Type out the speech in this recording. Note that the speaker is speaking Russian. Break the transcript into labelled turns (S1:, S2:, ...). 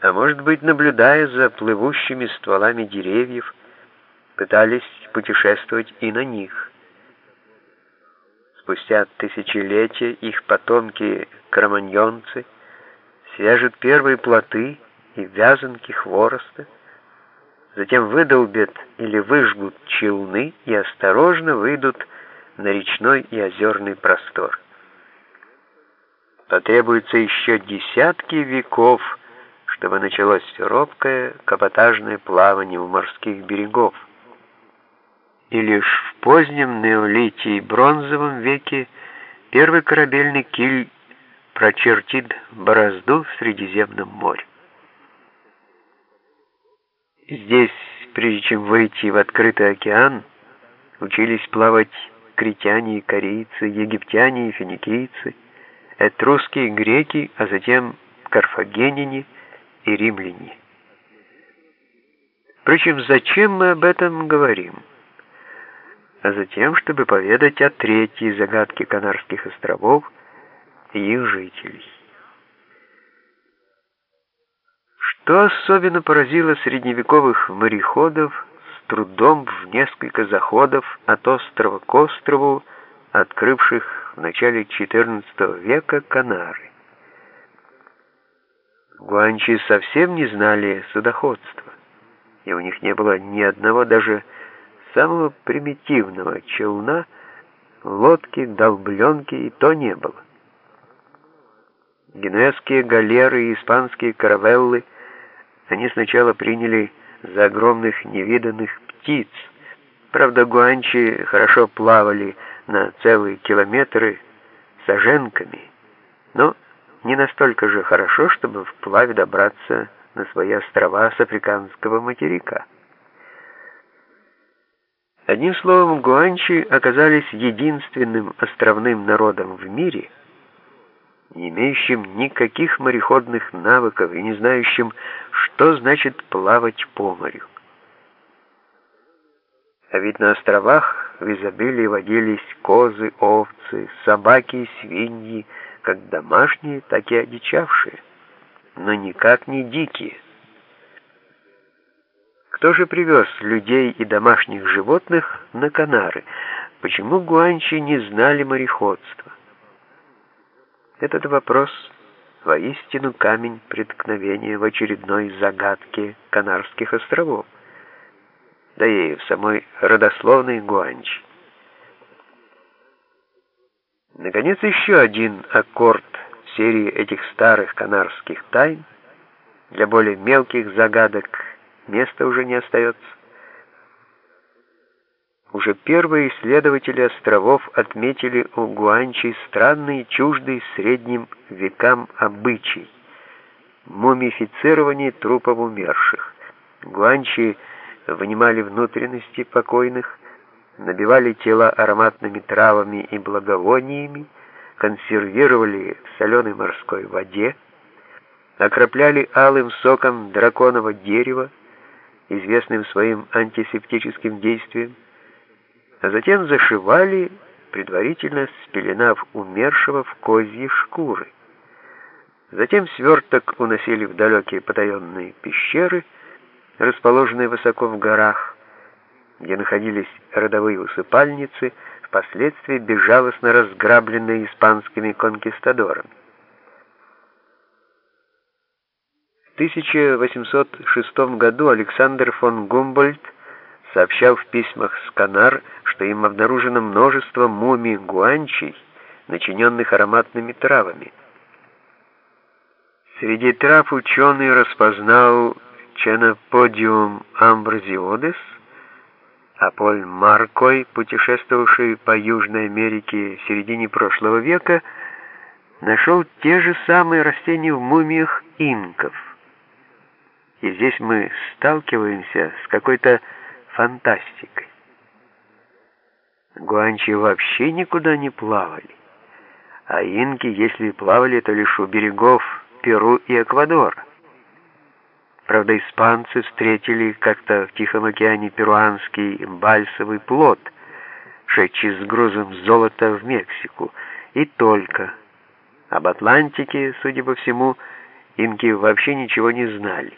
S1: а может быть, наблюдая за плывущими стволами деревьев, пытались путешествовать и на них. Спустя тысячелетия их потомки-кроманьонцы свяжут первые плоты и вязанки хвороста, затем выдолбят или выжгут челны и осторожно выйдут на речной и озерный простор. Потребуется еще десятки веков, чтобы началось робкое каботажное плавание у морских берегов. И лишь в позднем неолите и бронзовом веке первый корабельный киль прочертит борозду в Средиземном море. Здесь, прежде чем выйти в открытый океан, учились плавать критяне и корейцы, египтяне и финикийцы, этрусские и греки, а затем карфагеняне и римляне. Впрочем, зачем мы об этом говорим? А затем, чтобы поведать о третьей загадке Канарских островов и их жителей. Что особенно поразило средневековых мореходов с трудом в несколько заходов от острова к острову, открывших в начале XIV века Канары? Гуанчи совсем не знали судоходства, и у них не было ни одного даже самого примитивного челна, лодки, долбленки и то не было. Генуэзские галеры и испанские каравеллы они сначала приняли за огромных невиданных птиц. Правда, гуанчи хорошо плавали на целые километры саженками, но не настолько же хорошо, чтобы вплавь добраться на свои острова с африканского материка. Одним словом, гуанчи оказались единственным островным народом в мире, не имеющим никаких мореходных навыков и не знающим, что значит плавать по морю. А ведь на островах в изобилии водились козы, овцы, собаки и свиньи, как домашние, так и одичавшие, но никак не дикие. Кто же привез людей и домашних животных на Канары? Почему гуанчи не знали мореходства? Этот вопрос воистину камень преткновения в очередной загадке Канарских островов, да и в самой родословной Гуанчи. Наконец, еще один аккорд серии этих старых канарских тайн. Для более мелких загадок места уже не остается. Уже первые исследователи островов отметили у гуанчей странный, чуждый средним векам обычай – мумифицирование трупов умерших. Гуанчи вынимали внутренности покойных, набивали тела ароматными травами и благовониями, консервировали в соленой морской воде, окропляли алым соком драконового дерева, известным своим антисептическим действием, а затем зашивали, предварительно спеленав умершего в козьи шкуры. Затем сверток уносили в далекие потаенные пещеры, расположенные высоко в горах, где находились родовые усыпальницы, впоследствии безжалостно разграбленные испанскими конкистадорами. В 1806 году Александр фон Гумбольдт сообщал в письмах с Канар, что им обнаружено множество мумий гуанчей, начиненных ароматными травами. Среди трав ученый распознал Ченоподиум амбразиодес, а Поль Маркой, путешествовавший по Южной Америке в середине прошлого века, нашел те же самые растения в мумиях инков. И здесь мы сталкиваемся с какой-то фантастикой. Гуанчи вообще никуда не плавали, а инки, если плавали, то лишь у берегов Перу и Эквадора. Правда, испанцы встретили как-то в Тихом океане перуанский бальсовый плод, шедший с грузом золота в Мексику, и только. Об Атлантике, судя по всему, инки вообще ничего не знали.